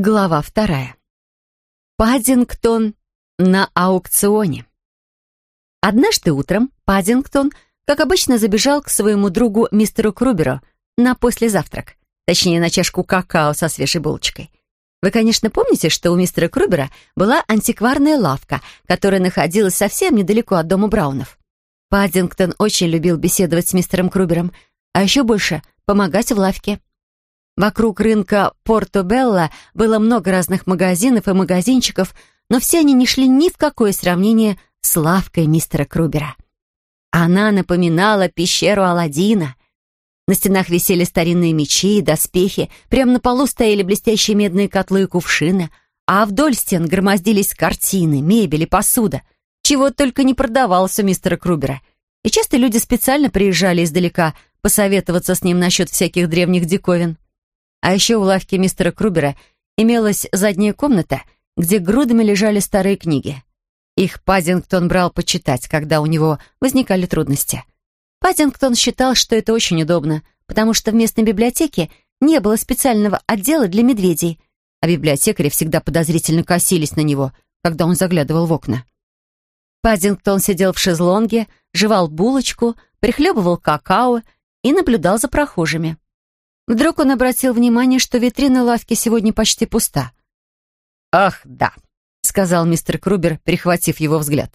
Глава вторая. Паддингтон на аукционе. Однажды утром Паддингтон, как обычно, забежал к своему другу мистеру Круберу на послезавтрак, точнее, на чашку какао со свежей булочкой. Вы, конечно, помните, что у мистера Крубера была антикварная лавка, которая находилась совсем недалеко от дома Браунов. Паддингтон очень любил беседовать с мистером Крубером, а еще больше — помогать в лавке. Вокруг рынка Порто-Белла было много разных магазинов и магазинчиков, но все они не шли ни в какое сравнение с лавкой мистера Крубера. Она напоминала пещеру Аладдина. На стенах висели старинные мечи и доспехи, прямо на полу стояли блестящие медные котлы и кувшины, а вдоль стен громоздились картины, мебель и посуда, чего только не продавалось у мистера Крубера. И часто люди специально приезжали издалека посоветоваться с ним насчет всяких древних диковин. А еще в лавке мистера Крубера имелась задняя комната, где грудами лежали старые книги. Их Паддингтон брал почитать, когда у него возникали трудности. Паддингтон считал, что это очень удобно, потому что в местной библиотеке не было специального отдела для медведей, а библиотекари всегда подозрительно косились на него, когда он заглядывал в окна. Паддингтон сидел в шезлонге, жевал булочку, прихлебывал какао и наблюдал за прохожими. Вдруг он обратил внимание, что витрина лавки сегодня почти пуста. «Ах, да», — сказал мистер Крубер, перехватив его взгляд.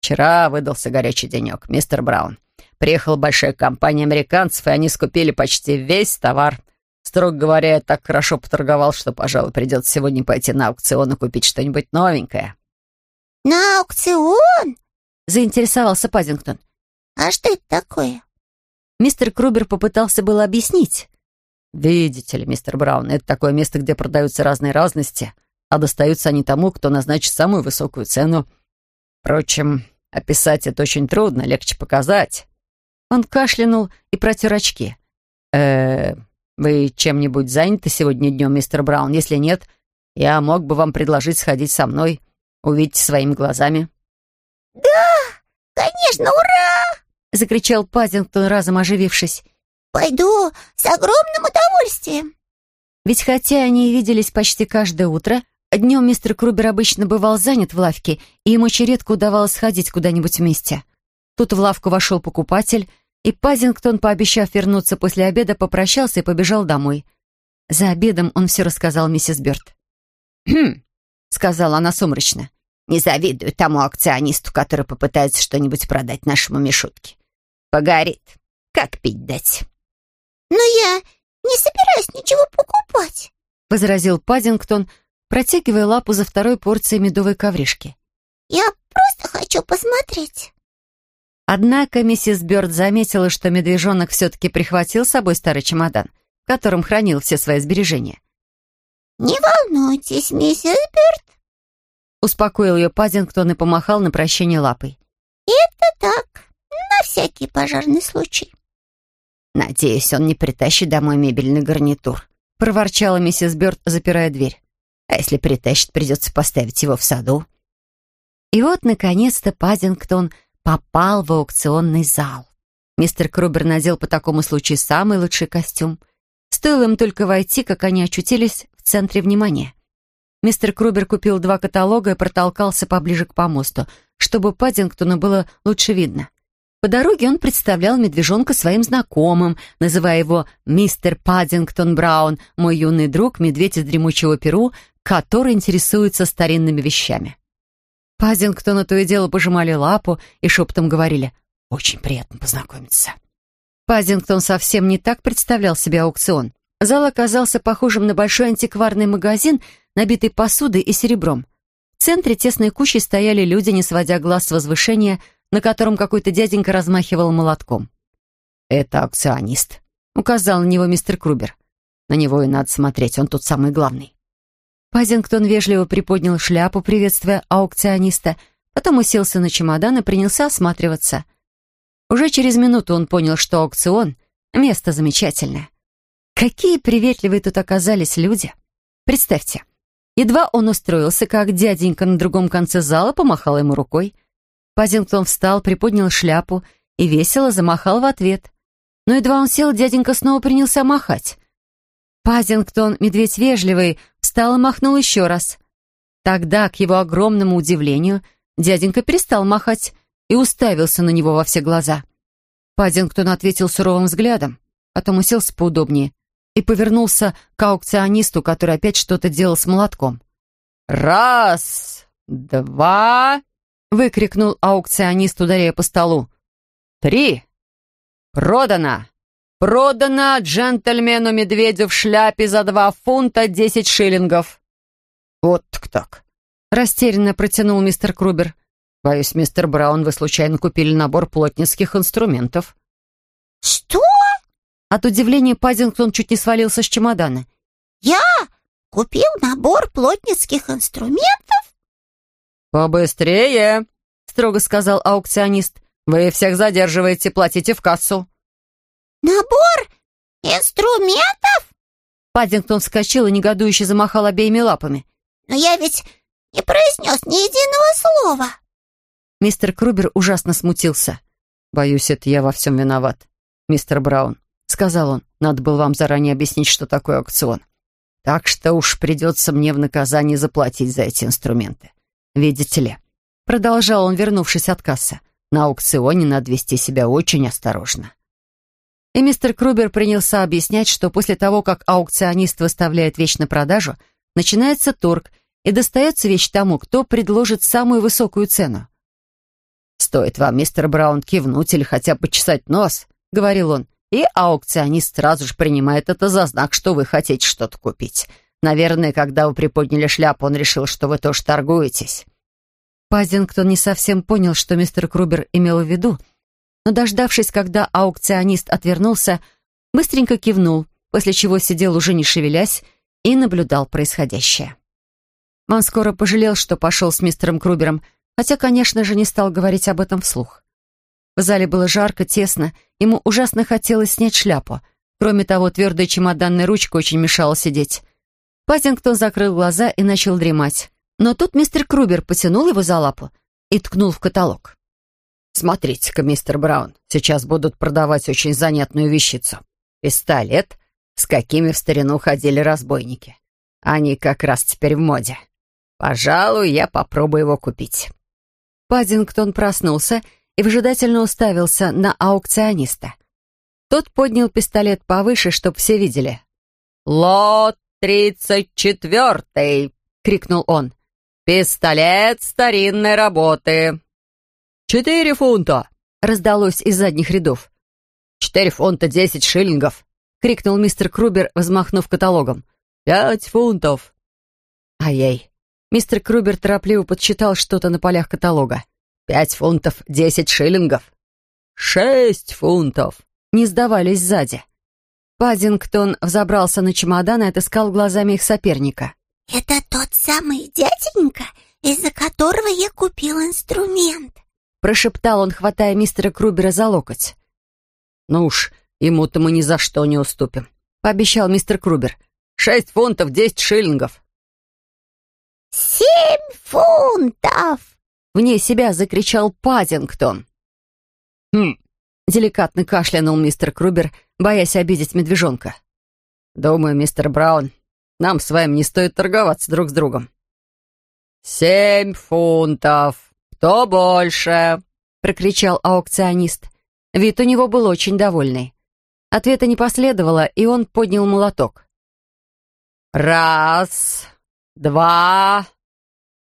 «Вчера выдался горячий денек, мистер Браун. Приехала большая компания американцев, и они скупили почти весь товар. Строго говоря, я так хорошо поторговал, что, пожалуй, придется сегодня пойти на аукцион и купить что-нибудь новенькое». «На аукцион?» — заинтересовался Паддингтон. «А что это такое?» Мистер Крубер попытался было объяснить, «Видите ли, мистер Браун, это такое место, где продаются разные разности, а достаются они тому, кто назначит самую высокую цену. Впрочем, описать это очень трудно, легче показать». Он кашлянул и протер очки. э вы чем-нибудь заняты сегодня днем, мистер Браун? Если нет, я мог бы вам предложить сходить со мной, увидеть своими глазами». «Да, конечно, ура!» — закричал Пазингтон, разом оживившись. «Пойду с огромным удовольствием». Ведь хотя они и виделись почти каждое утро, днем мистер Крубер обычно бывал занят в лавке, и ему очень редко удавалось ходить куда-нибудь вместе. Тут в лавку вошел покупатель, и Пазингтон, пообещав вернуться после обеда, попрощался и побежал домой. За обедом он все рассказал миссис Бёрд. «Хм», — сказала она сумрачно, — «не завидую тому акционисту, который попытается что-нибудь продать нашему Мишутке. Погорит. Как пить дать?» «Но я не собираюсь ничего покупать», — возразил Паддингтон, протягивая лапу за второй порцией медовой ковришки. «Я просто хочу посмотреть». Однако миссис Бёрд заметила, что медвежонок все-таки прихватил с собой старый чемодан, в котором хранил все свои сбережения. «Не волнуйтесь, миссис Бёрд», — успокоил ее Паддингтон и помахал на прощение лапой. «Это так, на всякий пожарный случай». «Надеюсь, он не притащит домой мебельный гарнитур», — проворчала миссис Бёрд, запирая дверь. «А если притащит, придется поставить его в саду». И вот, наконец-то, Паддингтон попал в аукционный зал. Мистер Крубер надел по такому случаю самый лучший костюм. Стоило им только войти, как они очутились в центре внимания. Мистер Крубер купил два каталога и протолкался поближе к помосту, чтобы Паддингтону было лучше видно. По дороге он представлял медвежонка своим знакомым, называя его «Мистер Паддингтон Браун, мой юный друг, медведь из дремучего Перу, который интересуется старинными вещами». Паддингтону то и дело пожимали лапу и шепотом говорили «Очень приятно познакомиться». Паддингтон совсем не так представлял себе аукцион. Зал оказался похожим на большой антикварный магазин, набитый посудой и серебром. В центре тесной кучи стояли люди, не сводя глаз с возвышения – на котором какой-то дяденька размахивал молотком. «Это аукционист», — указал на него мистер Крубер. «На него и надо смотреть, он тут самый главный». Пазингтон вежливо приподнял шляпу, приветствуя аукциониста, потом уселся на чемодан и принялся осматриваться. Уже через минуту он понял, что аукцион — место замечательное. Какие приветливые тут оказались люди. Представьте, едва он устроился, как дяденька на другом конце зала помахал ему рукой. Пазингтон встал, приподнял шляпу и весело замахал в ответ. Но едва он сел, дяденька снова принялся махать. Пазингтон, медведь вежливый, встал и махнул еще раз. Тогда, к его огромному удивлению, дяденька перестал махать и уставился на него во все глаза. Паддингтон ответил суровым взглядом, потом уселся поудобнее и повернулся к аукционисту, который опять что-то делал с молотком. «Раз, два!» — выкрикнул аукционист, ударяя по столу. «Три! Продано! Продано джентльмену-медведю в шляпе за два фунта десять шиллингов!» «Вот так-так!» — растерянно протянул мистер Крубер. «Боюсь, мистер Браун, вы случайно купили набор плотницких инструментов». «Что?» От удивления Паддингтон чуть не свалился с чемодана. «Я купил набор плотницких инструментов?» «Побыстрее!» — строго сказал аукционист. «Вы всех задерживаете, платите в кассу». «Набор инструментов?» Паддингтон вскочил и негодующе замахал обеими лапами. «Но я ведь не произнес ни единого слова». Мистер Крубер ужасно смутился. «Боюсь, это я во всем виноват, мистер Браун», — сказал он. «Надо было вам заранее объяснить, что такое аукцион. Так что уж придется мне в наказание заплатить за эти инструменты. Видите ли?» Продолжал он, вернувшись от кассы. «На аукционе надо вести себя очень осторожно». И мистер Крубер принялся объяснять, что после того, как аукционист выставляет вещь на продажу, начинается торг, и достается вещь тому, кто предложит самую высокую цену. «Стоит вам, мистер Браун, кивнуть или хотя бы почесать нос», — говорил он, и аукционист сразу же принимает это за знак, что вы хотите что-то купить. Наверное, когда вы приподняли шляпу, он решил, что вы тоже торгуетесь. Пазингтон не совсем понял, что мистер Крубер имел в виду, но, дождавшись, когда аукционист отвернулся, быстренько кивнул, после чего сидел уже не шевелясь и наблюдал происходящее. Он скоро пожалел, что пошел с мистером Крубером, хотя, конечно же, не стал говорить об этом вслух. В зале было жарко, тесно, ему ужасно хотелось снять шляпу. Кроме того, твердая чемоданная ручка очень мешала сидеть. Паттингтон закрыл глаза и начал дремать. Но тут мистер Крубер потянул его за лапу и ткнул в каталог. «Смотрите-ка, мистер Браун, сейчас будут продавать очень занятную вещицу. Пистолет, с какими в старину ходили разбойники. Они как раз теперь в моде. Пожалуй, я попробую его купить». Паддингтон проснулся и выжидательно уставился на аукциониста. Тот поднял пистолет повыше, чтоб все видели. «Лот тридцать четвертый!» — крикнул он. «Пистолет старинной работы!» «Четыре фунта!» — раздалось из задних рядов. «Четыре фунта десять шиллингов!» — крикнул мистер Крубер, взмахнув каталогом. «Пять фунтов!» «Ай-яй!» Мистер Крубер торопливо подсчитал что-то на полях каталога. «Пять фунтов десять шиллингов!» «Шесть фунтов!» Не сдавались сзади. Паддингтон взобрался на чемодан и отыскал глазами их соперника. «Это тот самый дяденька, из-за которого я купил инструмент», прошептал он, хватая мистера Крубера за локоть. «Ну уж, ему-то мы ни за что не уступим», пообещал мистер Крубер. «Шесть фунтов, десять шиллингов». «Семь фунтов!» Вне себя закричал Паддингтон. «Хм!» — деликатно кашлянул мистер Крубер, боясь обидеть медвежонка. «Думаю, мистер Браун, нам с вами не стоит торговаться друг с другом». «Семь фунтов! Кто больше?» — прокричал аукционист. Вид у него был очень довольный. Ответа не последовало, и он поднял молоток. «Раз, два,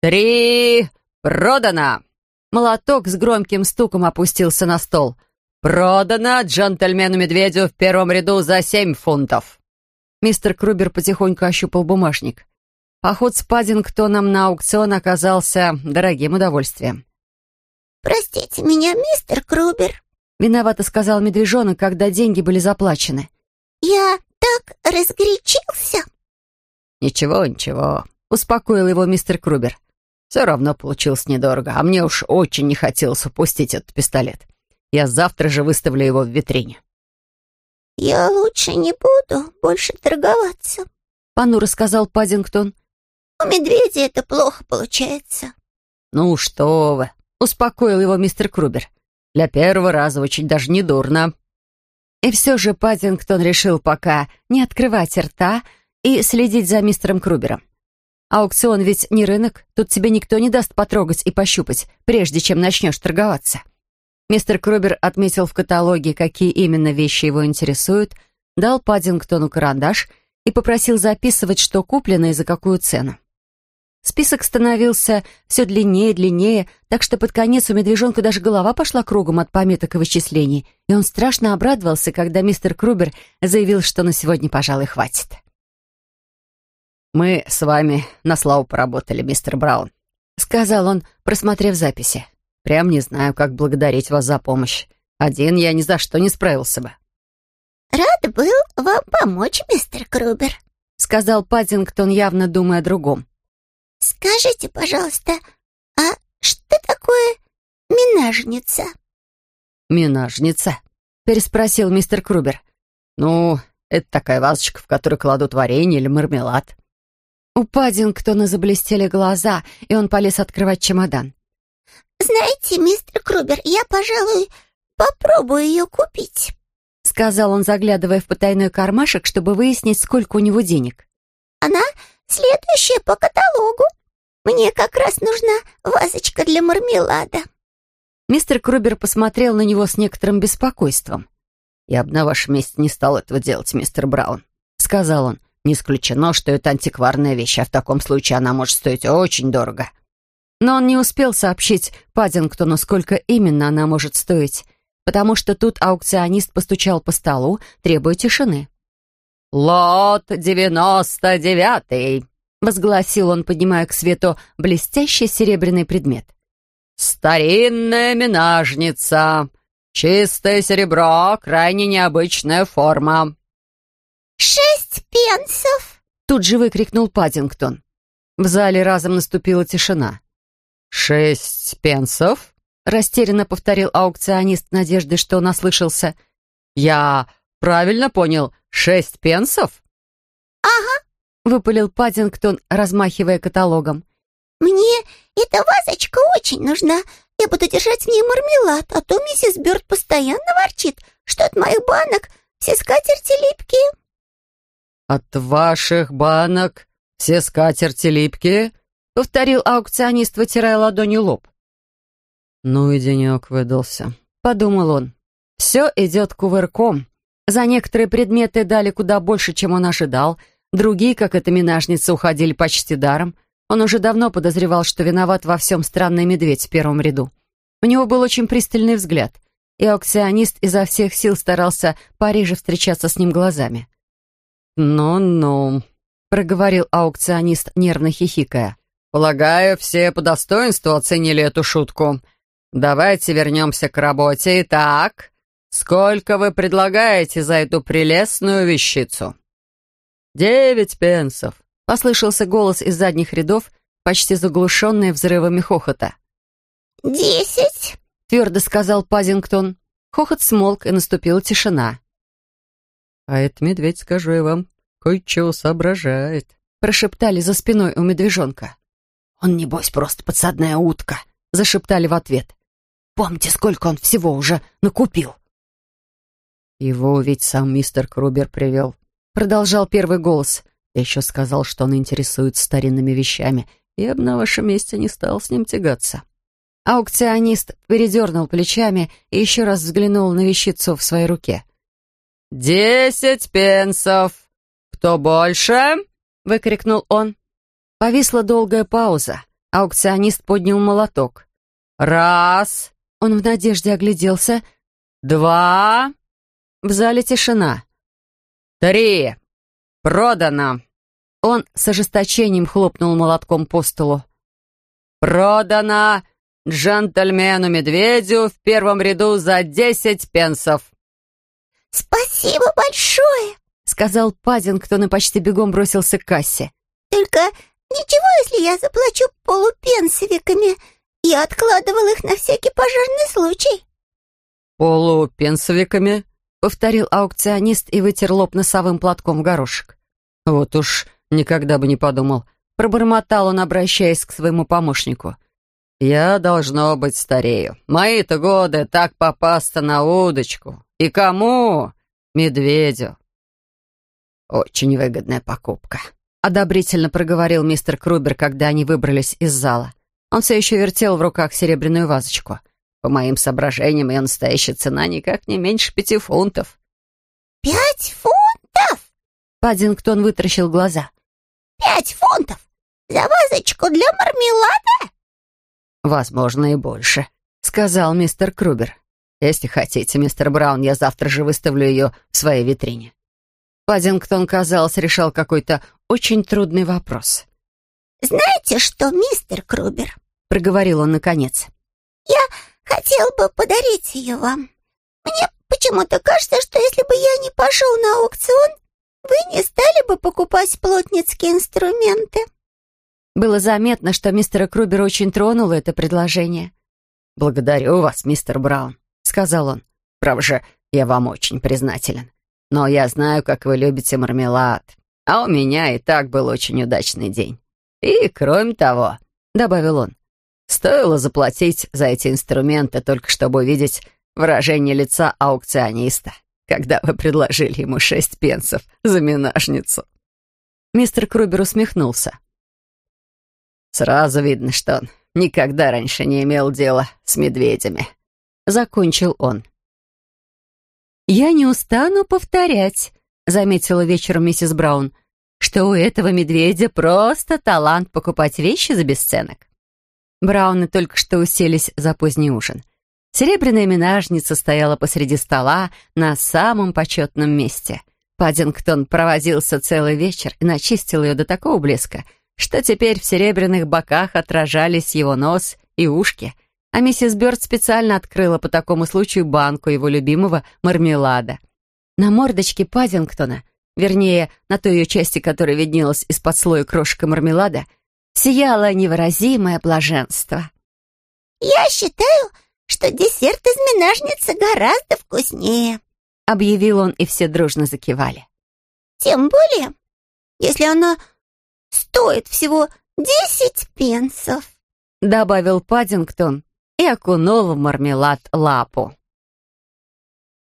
три, продано!» Молоток с громким стуком опустился на стол. «Продано джентльмену-медведю в первом ряду за семь фунтов!» Мистер Крубер потихоньку ощупал бумажник. Поход с Паддингтоном на аукцион оказался дорогим удовольствием. «Простите меня, мистер Крубер», — виновато сказал медвежонок, когда деньги были заплачены. «Я так разгорячился». «Ничего, ничего», — успокоил его мистер Крубер. «Все равно получилось недорого, а мне уж очень не хотелось упустить этот пистолет. Я завтра же выставлю его в витрине». «Я лучше не буду больше торговаться», — понуро сказал Паддингтон. «У медведя это плохо получается». «Ну что вы», — успокоил его мистер Крубер. «Для первого раза очень даже не дурно». И все же Паддингтон решил пока не открывать рта и следить за мистером Крубером. Аукцион ведь не рынок, тут тебе никто не даст потрогать и пощупать, прежде чем начнешь торговаться. Мистер Крубер отметил в каталоге, какие именно вещи его интересуют, дал Паддингтону карандаш и попросил записывать, что куплено и за какую цену. Список становился все длиннее и длиннее, так что под конец у медвежонка даже голова пошла кругом от пометок и вычислений, и он страшно обрадовался, когда мистер Крубер заявил, что на сегодня, пожалуй, хватит. «Мы с вами на славу поработали, мистер Браун», — сказал он, просмотрев записи. «Прям не знаю, как благодарить вас за помощь. Один я ни за что не справился бы». «Рад был вам помочь, мистер Крубер», — сказал Паддингтон, явно думая о другом. «Скажите, пожалуйста, а что такое минажница?» «Минажница?» — переспросил мистер Крубер. «Ну, это такая вазочка, в которую кладут варенье или мармелад». У Паддингтона заблестели глаза, и он полез открывать чемодан. «Знаете, мистер Крубер, я, пожалуй, попробую ее купить», — сказал он, заглядывая в потайной кармашек, чтобы выяснить, сколько у него денег. «Она Следующая по каталогу. Мне как раз нужна вазочка для мармелада». Мистер Крубер посмотрел на него с некоторым беспокойством. «Я бы на вашем месте не стал этого делать, мистер Браун», — сказал он. «Не исключено, что это антикварная вещь, а в таком случае она может стоить очень дорого». Но он не успел сообщить Паддингтону, сколько именно она может стоить, потому что тут аукционист постучал по столу, требуя тишины. «Лот девяносто девятый», — возгласил он, поднимая к свету блестящий серебряный предмет. «Старинная минажница. Чистое серебро, крайне необычная форма». «Шесть пенсов!» — тут же выкрикнул Паддингтон. В зале разом наступила тишина. «Шесть пенсов?» — растерянно повторил аукционист в надежде, что он ослышался. «Я правильно понял, Шесть пенсов?» «Ага», — выпалил Паддингтон, размахивая каталогом. «Мне эта вазочка очень нужна. Я буду держать в ней мармелад, а то миссис Бёрд постоянно ворчит, что от моих банок все скатерти липкие». «От ваших банок все скатерти липкие?» — повторил аукционист, вытирая ладонью лоб. «Ну и денек выдался», — подумал он. «Все идет кувырком». За некоторые предметы дали куда больше, чем он ожидал. Другие, как эта минажница, уходили почти даром. Он уже давно подозревал, что виноват во всем странный медведь в первом ряду. У него был очень пристальный взгляд, и аукционист изо всех сил старался пореже встречаться с ним глазами. «Ну-ну», — проговорил аукционист, нервно хихикая. «Полагаю, все по достоинству оценили эту шутку. Давайте вернемся к работе. Итак, «Сколько вы предлагаете за эту прелестную вещицу?» «Девять пенсов», — послышался голос из задних рядов, почти заглушенный взрывами хохота. «Десять», — твердо сказал Пазингтон. Хохот смолк, и наступила тишина. «А этот медведь, скажу я вам, кое-чего соображает», — прошептали за спиной у медвежонка. «Он, небось, просто подсадная утка», — зашептали в ответ. «Помните, сколько он всего уже накупил?» «Его ведь сам мистер Крубер привел», — продолжал первый голос. «Я еще сказал, что он интересуется старинными вещами. Я бы на вашем месте не стал с ним тягаться». Аукционист передернул плечами и еще раз взглянул на вещицу в своей руке. «Десять пенсов! Кто больше?» — выкрикнул он. Повисла долгая пауза. Аукционист поднял молоток. «Раз!» — он в надежде огляделся. «Два!» В зале тишина. «Три! Продано!» Он с ожесточением хлопнул молотком по столу. «Продано джентльмену-медведю в первом ряду за десять пенсов!» «Спасибо большое!» — сказал Паддингтон и почти бегом бросился к кассе. «Только ничего, если я заплачу полупенсовиками. Я откладывал их на всякий пожарный случай». «Полупенсовиками?» — повторил аукционист и вытер лоб носовым платком в горошек. «Вот уж никогда бы не подумал», — пробормотал он, обращаясь к своему помощнику. «Я, должно быть, старею. Мои-то годы так попасться на удочку. И кому? Медведю». «Очень выгодная покупка», — одобрительно проговорил мистер Крубер, когда они выбрались из зала. Он все еще вертел в руках серебряную вазочку. «По моим соображениям, ее настоящая цена никак не меньше пяти фунтов». «Пять фунтов?» Паддингтон вытаращил глаза. «Пять фунтов? За вазочку для мармелада?» «Возможно, и больше», — сказал мистер Крубер. «Если хотите, мистер Браун, я завтра же выставлю ее в своей витрине». Паддингтон, казалось, решал какой-то очень трудный вопрос. «Знаете что, мистер Крубер?» — проговорил он наконец. «Я хотел бы подарить ее вам. Мне почему-то кажется, что если бы я не пошел на аукцион, вы не стали бы покупать плотницкие инструменты». Было заметно, что мистера Крубера очень тронуло это предложение. «Благодарю вас, мистер Браун», — сказал он. «Право же, я вам очень признателен. Но я знаю, как вы любите мармелад. А у меня и так был очень удачный день. И, кроме того, — добавил он, — стоило заплатить за эти инструменты, только чтобы увидеть выражение лица аукциониста, когда вы предложили ему шесть пенсов за минажницу. Мистер Крубер усмехнулся. «Сразу видно, что он никогда раньше не имел дела с медведями», — закончил он. «Я не устану повторять», — заметила вечером миссис Браун, «что у этого медведя просто талант покупать вещи за бесценок». Брауны только что уселись за поздний ужин. Серебряная минажница стояла посреди стола на самом почетном месте. Паддингтон провозился целый вечер и начистил ее до такого блеска, что теперь в серебряных боках отражались его нос и ушки — а миссис Бёрд специально открыла по такому случаю банку его любимого мармелада. На мордочке Паддингтона, вернее, на той ее части, которая виднелась из-под слоя крошек мармелада, сияло невыразимое блаженство. «Я считаю, что десерт из минажницы гораздо вкуснее», объявил он, и все дружно закивали. «Тем более, если она стоит всего десять пенсов», добавил Паддингтон, и окунул в мармелад лапу.